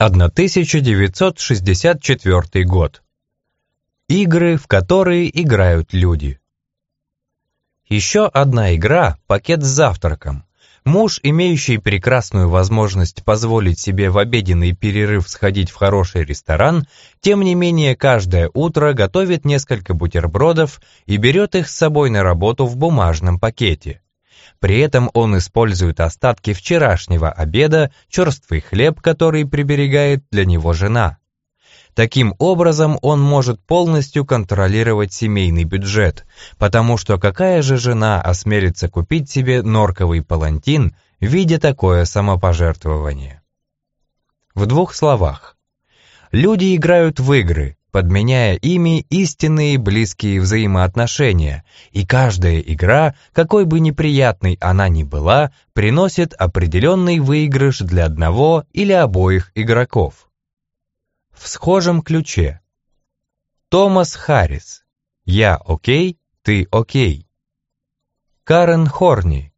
1964 год. Игры, в которые играют люди. Еще одна игра – пакет с завтраком. Муж, имеющий прекрасную возможность позволить себе в обеденный перерыв сходить в хороший ресторан, тем не менее каждое утро готовит несколько бутербродов и берет их с собой на работу в бумажном пакете. При этом он использует остатки вчерашнего обеда, черствый хлеб, который приберегает для него жена. Таким образом, он может полностью контролировать семейный бюджет, потому что какая же жена осмелится купить себе норковый палантин, видя такое самопожертвование? В двух словах. Люди играют в игры, подменяя ими истинные близкие взаимоотношения, и каждая игра, какой бы неприятной она ни была, приносит определенный выигрыш для одного или обоих игроков. В схожем ключе. Томас Харрис. Я окей, ты окей. Карен Хорни.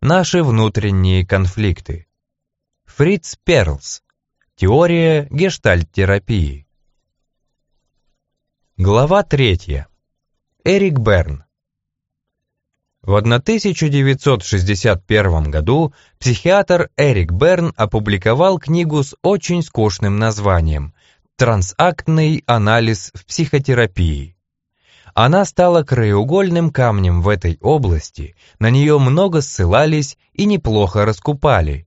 Наши внутренние конфликты. Фриц Перлс. Теория гештальт-терапии. Глава третья. Эрик Берн. В 1961 году психиатр Эрик Берн опубликовал книгу с очень скучным названием «Трансактный анализ в психотерапии». Она стала краеугольным камнем в этой области, на нее много ссылались и неплохо раскупали.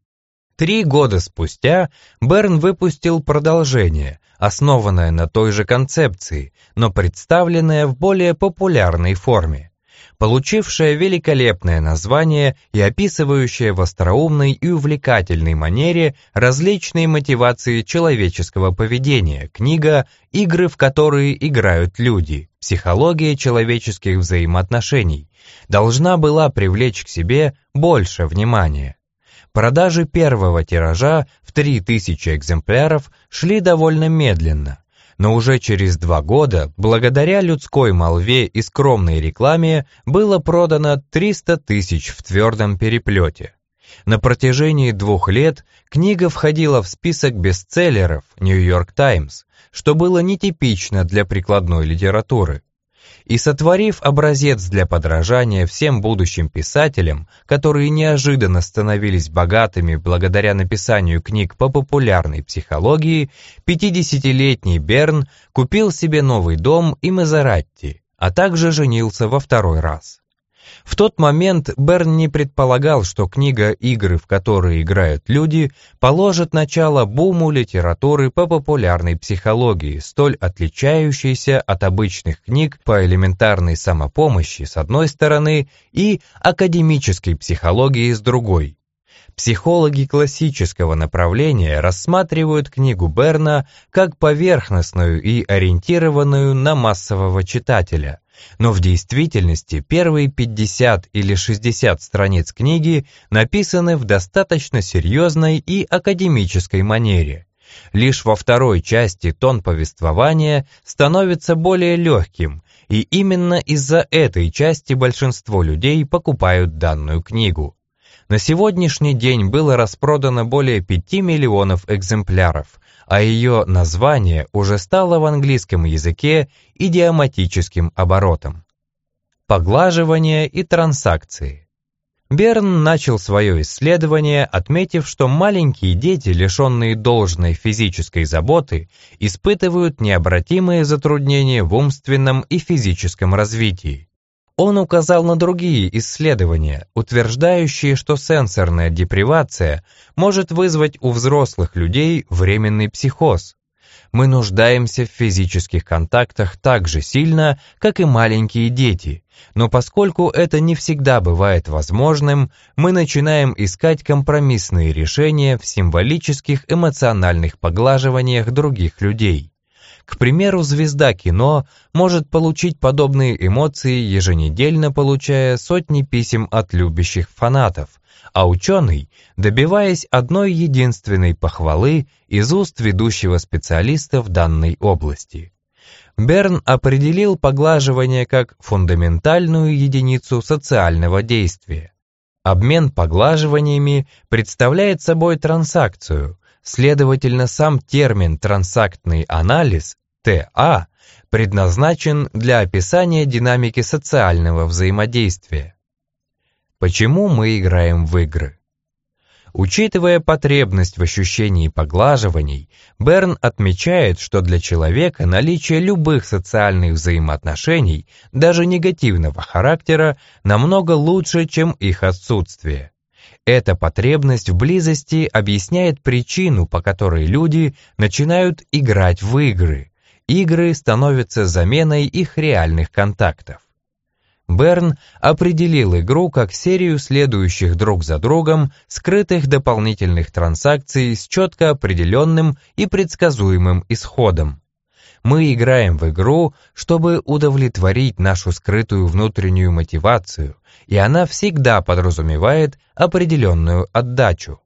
Три года спустя Берн выпустил продолжение, основанное на той же концепции, но представленное в более популярной форме, получившее великолепное название и описывающее в остроумной и увлекательной манере различные мотивации человеческого поведения, книга «Игры, в которые играют люди. Психология человеческих взаимоотношений» должна была привлечь к себе больше внимания. Продажи первого тиража в 3000 экземпляров шли довольно медленно, но уже через два года, благодаря людской молве и скромной рекламе, было продано 300 тысяч в твердом переплете. На протяжении двух лет книга входила в список бестселлеров «Нью-Йорк Таймс», что было нетипично для прикладной литературы и сотворив образец для подражания всем будущим писателям, которые неожиданно становились богатыми благодаря написанию книг по популярной психологии, 50-летний Берн купил себе новый дом и Мазератти, а также женился во второй раз. В тот момент Берн не предполагал, что книга «Игры, в которые играют люди» положит начало буму литературы по популярной психологии, столь отличающейся от обычных книг по элементарной самопомощи с одной стороны и академической психологии с другой. Психологи классического направления рассматривают книгу Берна как поверхностную и ориентированную на массового читателя – но в действительности первые 50 или 60 страниц книги написаны в достаточно серьезной и академической манере. Лишь во второй части тон повествования становится более легким, и именно из-за этой части большинство людей покупают данную книгу. На сегодняшний день было распродано более 5 миллионов экземпляров, а ее название уже стало в английском языке идиоматическим оборотом. Поглаживание и транзакции. Берн начал свое исследование, отметив, что маленькие дети, лишенные должной физической заботы, испытывают необратимые затруднения в умственном и физическом развитии. Он указал на другие исследования, утверждающие, что сенсорная депривация может вызвать у взрослых людей временный психоз. Мы нуждаемся в физических контактах так же сильно, как и маленькие дети, но поскольку это не всегда бывает возможным, мы начинаем искать компромиссные решения в символических эмоциональных поглаживаниях других людей. К примеру, звезда кино может получить подобные эмоции, еженедельно получая сотни писем от любящих фанатов, а ученый, добиваясь одной единственной похвалы из уст ведущего специалиста в данной области. Берн определил поглаживание как фундаментальную единицу социального действия. Обмен поглаживаниями представляет собой транзакцию, Следовательно, сам термин «трансактный анализ» ТА предназначен для описания динамики социального взаимодействия. Почему мы играем в игры? Учитывая потребность в ощущении поглаживаний, Берн отмечает, что для человека наличие любых социальных взаимоотношений, даже негативного характера, намного лучше, чем их отсутствие. Эта потребность в близости объясняет причину, по которой люди начинают играть в игры. Игры становятся заменой их реальных контактов. Берн определил игру как серию следующих друг за другом скрытых дополнительных транзакций с четко определенным и предсказуемым исходом. Мы играем в игру, чтобы удовлетворить нашу скрытую внутреннюю мотивацию, и она всегда подразумевает определенную отдачу.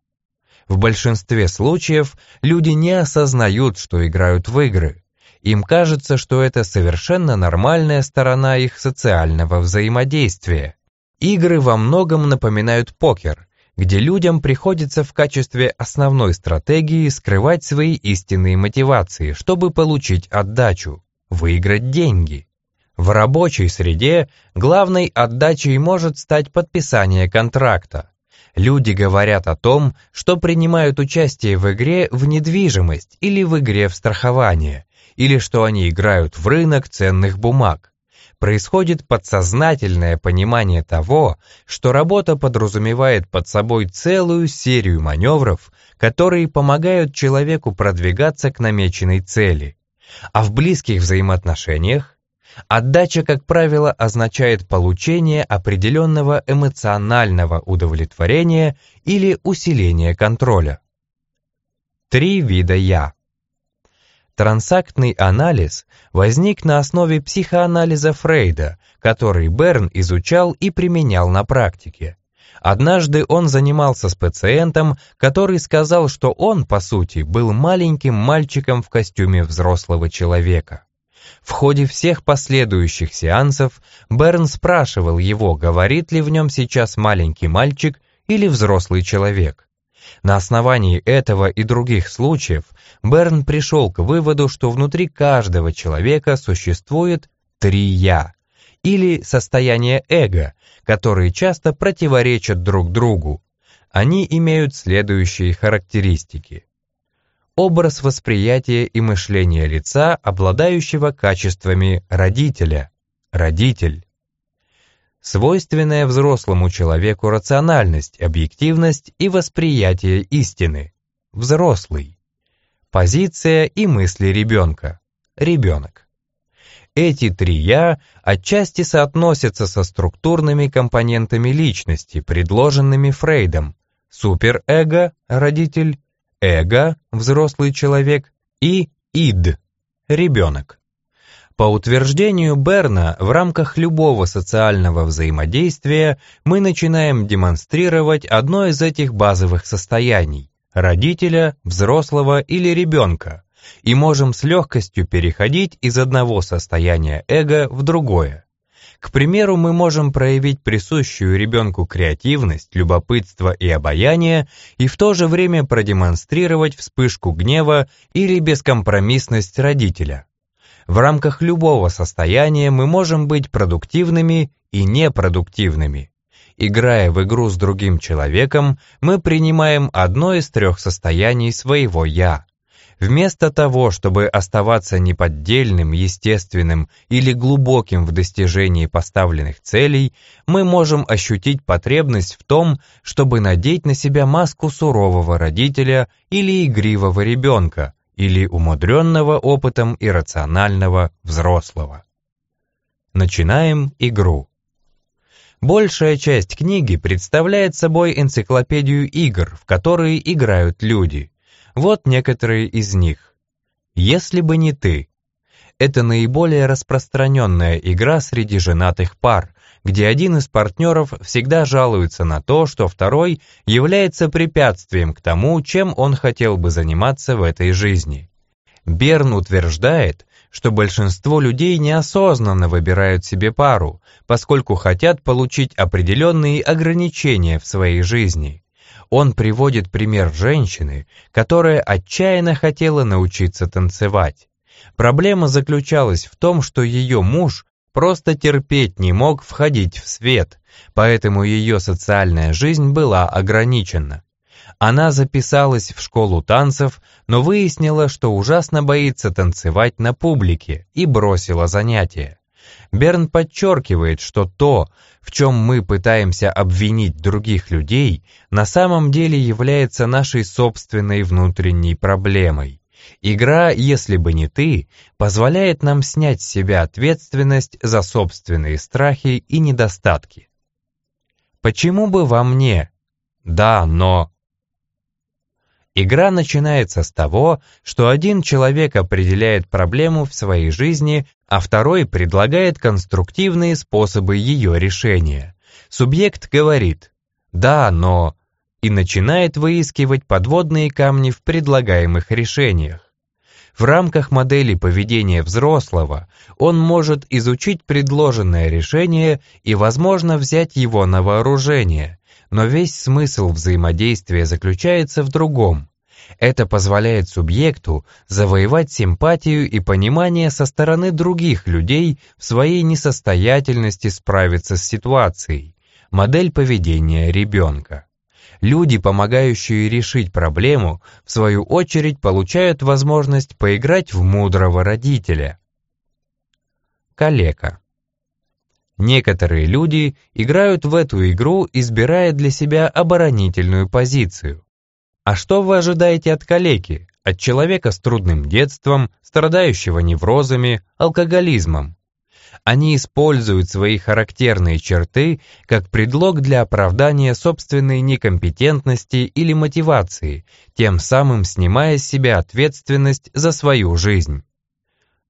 В большинстве случаев люди не осознают, что играют в игры, им кажется, что это совершенно нормальная сторона их социального взаимодействия. Игры во многом напоминают покер, где людям приходится в качестве основной стратегии скрывать свои истинные мотивации, чтобы получить отдачу, выиграть деньги. В рабочей среде главной отдачей может стать подписание контракта. Люди говорят о том, что принимают участие в игре в недвижимость или в игре в страхование, или что они играют в рынок ценных бумаг. Происходит подсознательное понимание того, что работа подразумевает под собой целую серию маневров, которые помогают человеку продвигаться к намеченной цели. А в близких взаимоотношениях Отдача, как правило, означает получение определенного эмоционального удовлетворения или усиление контроля. Три вида «я». Трансактный анализ возник на основе психоанализа Фрейда, который Берн изучал и применял на практике. Однажды он занимался с пациентом, который сказал, что он, по сути, был маленьким мальчиком в костюме взрослого человека. В ходе всех последующих сеансов Берн спрашивал его, говорит ли в нем сейчас маленький мальчик или взрослый человек. На основании этого и других случаев Берн пришел к выводу, что внутри каждого человека существует три «я» или состояние эго, которые часто противоречат друг другу. Они имеют следующие характеристики. Образ восприятия и мышления лица, обладающего качествами родителя, родитель свойственная взрослому человеку рациональность, объективность и восприятие истины. Взрослый. Позиция и мысли ребенка. Ребенок. Эти три «я» отчасти соотносятся со структурными компонентами личности, предложенными Фрейдом. Суперэго – родитель, эго – взрослый человек и ид – ребенок. По утверждению Берна, в рамках любого социального взаимодействия мы начинаем демонстрировать одно из этих базовых состояний – родителя, взрослого или ребенка, и можем с легкостью переходить из одного состояния эго в другое. К примеру, мы можем проявить присущую ребенку креативность, любопытство и обаяние и в то же время продемонстрировать вспышку гнева или бескомпромиссность родителя. В рамках любого состояния мы можем быть продуктивными и непродуктивными. Играя в игру с другим человеком, мы принимаем одно из трех состояний своего «я». Вместо того, чтобы оставаться неподдельным, естественным или глубоким в достижении поставленных целей, мы можем ощутить потребность в том, чтобы надеть на себя маску сурового родителя или игривого ребенка, или умудренного опытом иррационального взрослого. Начинаем игру. Большая часть книги представляет собой энциклопедию игр, в которые играют люди. Вот некоторые из них. «Если бы не ты» — это наиболее распространенная игра среди женатых пар, где один из партнеров всегда жалуется на то, что второй является препятствием к тому, чем он хотел бы заниматься в этой жизни. Берн утверждает, что большинство людей неосознанно выбирают себе пару, поскольку хотят получить определенные ограничения в своей жизни. Он приводит пример женщины, которая отчаянно хотела научиться танцевать. Проблема заключалась в том, что ее муж просто терпеть не мог входить в свет, поэтому ее социальная жизнь была ограничена. Она записалась в школу танцев, но выяснила, что ужасно боится танцевать на публике и бросила занятия. Берн подчеркивает, что то, в чем мы пытаемся обвинить других людей, на самом деле является нашей собственной внутренней проблемой. Игра «Если бы не ты» позволяет нам снять с себя ответственность за собственные страхи и недостатки. Почему бы вам не? Да, но... Игра начинается с того, что один человек определяет проблему в своей жизни, а второй предлагает конструктивные способы ее решения. Субъект говорит «да, но…» и начинает выискивать подводные камни в предлагаемых решениях. В рамках модели поведения взрослого он может изучить предложенное решение и, возможно, взять его на вооружение, но весь смысл взаимодействия заключается в другом. Это позволяет субъекту завоевать симпатию и понимание со стороны других людей в своей несостоятельности справиться с ситуацией. Модель поведения ребенка. Люди, помогающие решить проблему, в свою очередь получают возможность поиграть в мудрого родителя. Калека. Некоторые люди играют в эту игру, избирая для себя оборонительную позицию. А что вы ожидаете от калеки, от человека с трудным детством, страдающего неврозами, алкоголизмом? Они используют свои характерные черты как предлог для оправдания собственной некомпетентности или мотивации, тем самым снимая с себя ответственность за свою жизнь.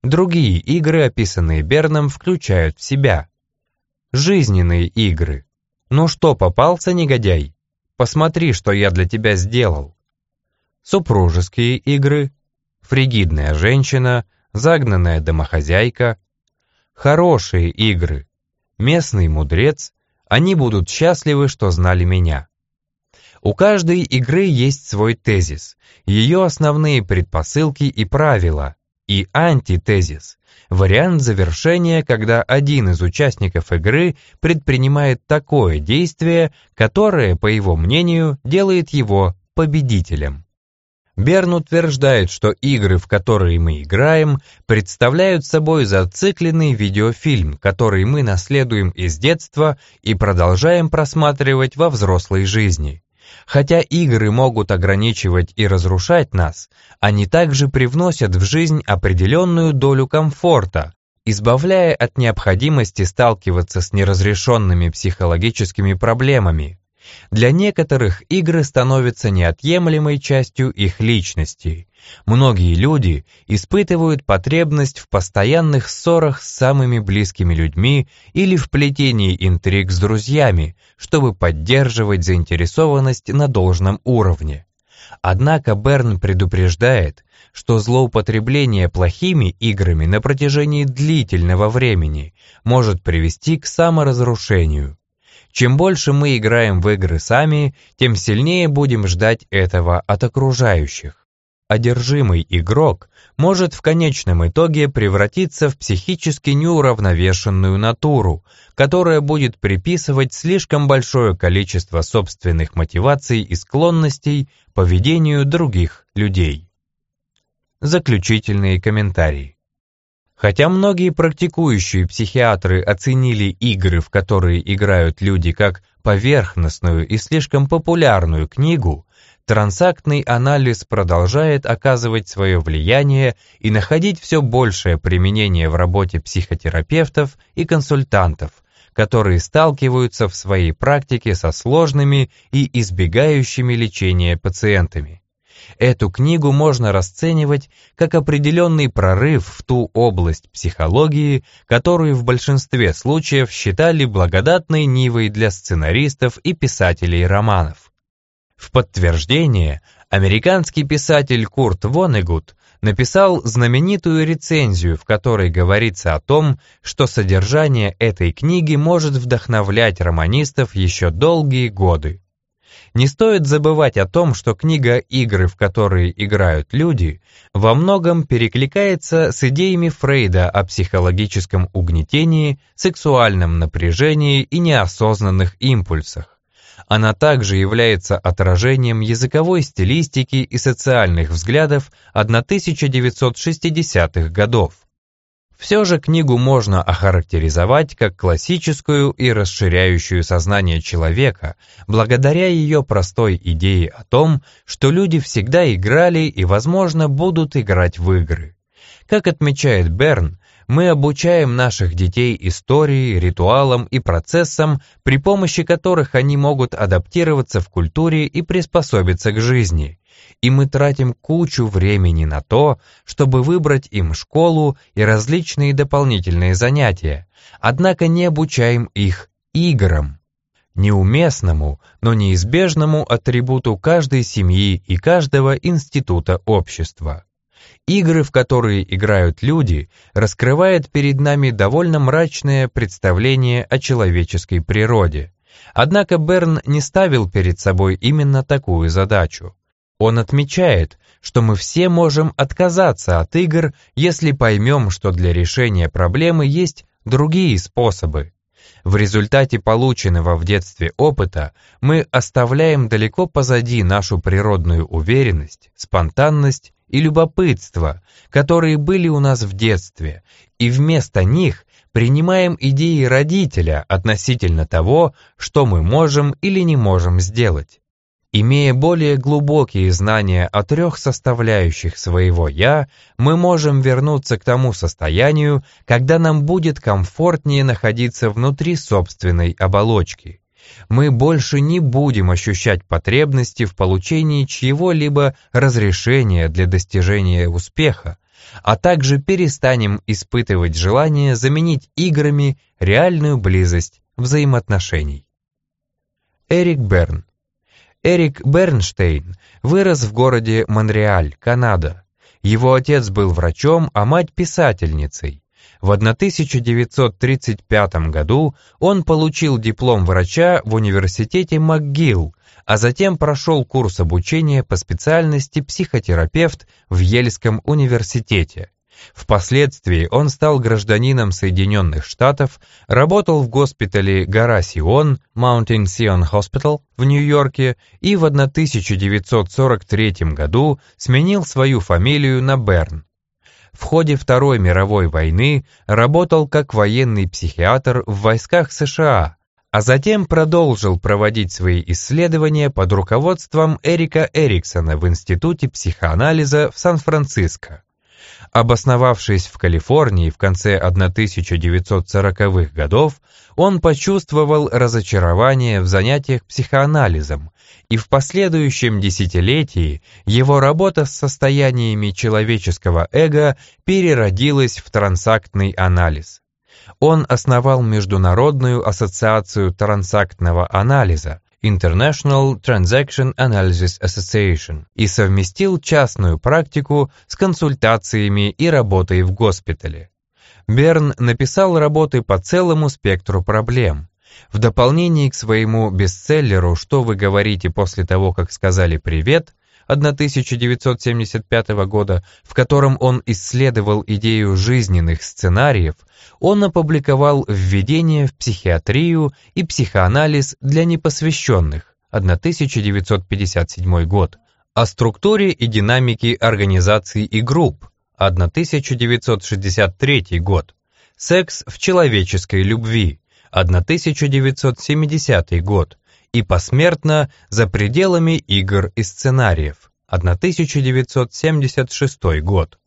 Другие игры, описанные Берном, включают в себя жизненные игры. Ну что, попался негодяй? Посмотри, что я для тебя сделал. Супружеские игры, фригидная женщина, загнанная домохозяйка. Хорошие игры, местный мудрец, они будут счастливы, что знали меня. У каждой игры есть свой тезис, ее основные предпосылки и правила, и антитезис, вариант завершения, когда один из участников игры предпринимает такое действие, которое, по его мнению, делает его победителем. Берн утверждает, что игры, в которые мы играем, представляют собой зацикленный видеофильм, который мы наследуем из детства и продолжаем просматривать во взрослой жизни. Хотя игры могут ограничивать и разрушать нас, они также привносят в жизнь определенную долю комфорта, избавляя от необходимости сталкиваться с неразрешенными психологическими проблемами. Для некоторых игры становятся неотъемлемой частью их личности. Многие люди испытывают потребность в постоянных ссорах с самыми близкими людьми или в плетении интриг с друзьями, чтобы поддерживать заинтересованность на должном уровне. Однако Берн предупреждает, что злоупотребление плохими играми на протяжении длительного времени может привести к саморазрушению. Чем больше мы играем в игры сами, тем сильнее будем ждать этого от окружающих. Одержимый игрок может в конечном итоге превратиться в психически неуравновешенную натуру, которая будет приписывать слишком большое количество собственных мотиваций и склонностей поведению других людей. Заключительные комментарии. Хотя многие практикующие психиатры оценили игры, в которые играют люди, как поверхностную и слишком популярную книгу, трансактный анализ продолжает оказывать свое влияние и находить все большее применение в работе психотерапевтов и консультантов, которые сталкиваются в своей практике со сложными и избегающими лечения пациентами. Эту книгу можно расценивать как определенный прорыв в ту область психологии, которую в большинстве случаев считали благодатной нивой для сценаристов и писателей романов. В подтверждение, американский писатель Курт Вонегут написал знаменитую рецензию, в которой говорится о том, что содержание этой книги может вдохновлять романистов еще долгие годы. Не стоит забывать о том, что книга «Игры, в которые играют люди» во многом перекликается с идеями Фрейда о психологическом угнетении, сексуальном напряжении и неосознанных импульсах. Она также является отражением языковой стилистики и социальных взглядов 1960-х годов. Все же книгу можно охарактеризовать как классическую и расширяющую сознание человека, благодаря ее простой идее о том, что люди всегда играли и, возможно, будут играть в игры. Как отмечает Берн, мы обучаем наших детей истории, ритуалам и процессам, при помощи которых они могут адаптироваться в культуре и приспособиться к жизни и мы тратим кучу времени на то, чтобы выбрать им школу и различные дополнительные занятия, однако не обучаем их играм. Неуместному, но неизбежному атрибуту каждой семьи и каждого института общества. Игры, в которые играют люди, раскрывают перед нами довольно мрачное представление о человеческой природе. Однако Берн не ставил перед собой именно такую задачу. Он отмечает, что мы все можем отказаться от игр, если поймем, что для решения проблемы есть другие способы. В результате полученного в детстве опыта мы оставляем далеко позади нашу природную уверенность, спонтанность и любопытство, которые были у нас в детстве, и вместо них принимаем идеи родителя относительно того, что мы можем или не можем сделать. Имея более глубокие знания о трех составляющих своего «я», мы можем вернуться к тому состоянию, когда нам будет комфортнее находиться внутри собственной оболочки. Мы больше не будем ощущать потребности в получении чьего-либо разрешения для достижения успеха, а также перестанем испытывать желание заменить играми реальную близость взаимоотношений. Эрик Берн Эрик Бернштейн вырос в городе Монреаль, Канада. Его отец был врачом, а мать писательницей. В 1935 году он получил диплом врача в университете МcGill, а затем прошел курс обучения по специальности психотерапевт в Ельском университете. Впоследствии он стал гражданином Соединенных Штатов, работал в госпитале Гора Сион, Mountain Sion Hospital в Нью-Йорке и в 1943 году сменил свою фамилию на Берн. В ходе Второй мировой войны работал как военный психиатр в войсках США, а затем продолжил проводить свои исследования под руководством Эрика Эриксона в Институте психоанализа в Сан-Франциско. Обосновавшись в Калифорнии в конце 1940-х годов, он почувствовал разочарование в занятиях психоанализом, и в последующем десятилетии его работа с состояниями человеческого эго переродилась в трансактный анализ. Он основал Международную ассоциацию трансактного анализа, International Transaction Analysis Association и совместил частную практику с консультациями и работой в госпитале. Берн написал работы по целому спектру проблем. В дополнение к своему бестселлеру «Что вы говорите после того, как сказали привет», 1975 года, в котором он исследовал идею жизненных сценариев, он опубликовал «Введение в психиатрию и психоанализ для непосвященных» 1957 год, о структуре и динамике организаций и групп 1963 год, «Секс в человеческой любви» 1970 год, и посмертно «За пределами игр и сценариев» 1976 год.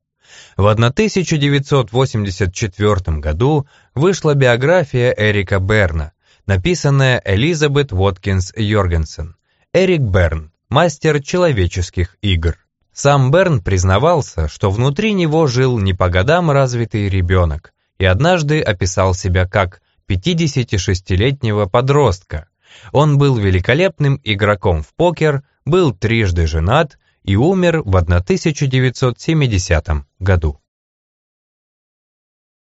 В 1984 году вышла биография Эрика Берна, написанная Элизабет Уоткинс Йоргенсен. Эрик Берн, мастер человеческих игр. Сам Берн признавался, что внутри него жил не по годам развитый ребенок, и однажды описал себя как 56-летнего подростка. Он был великолепным игроком в покер, был трижды женат и умер в 1970 году.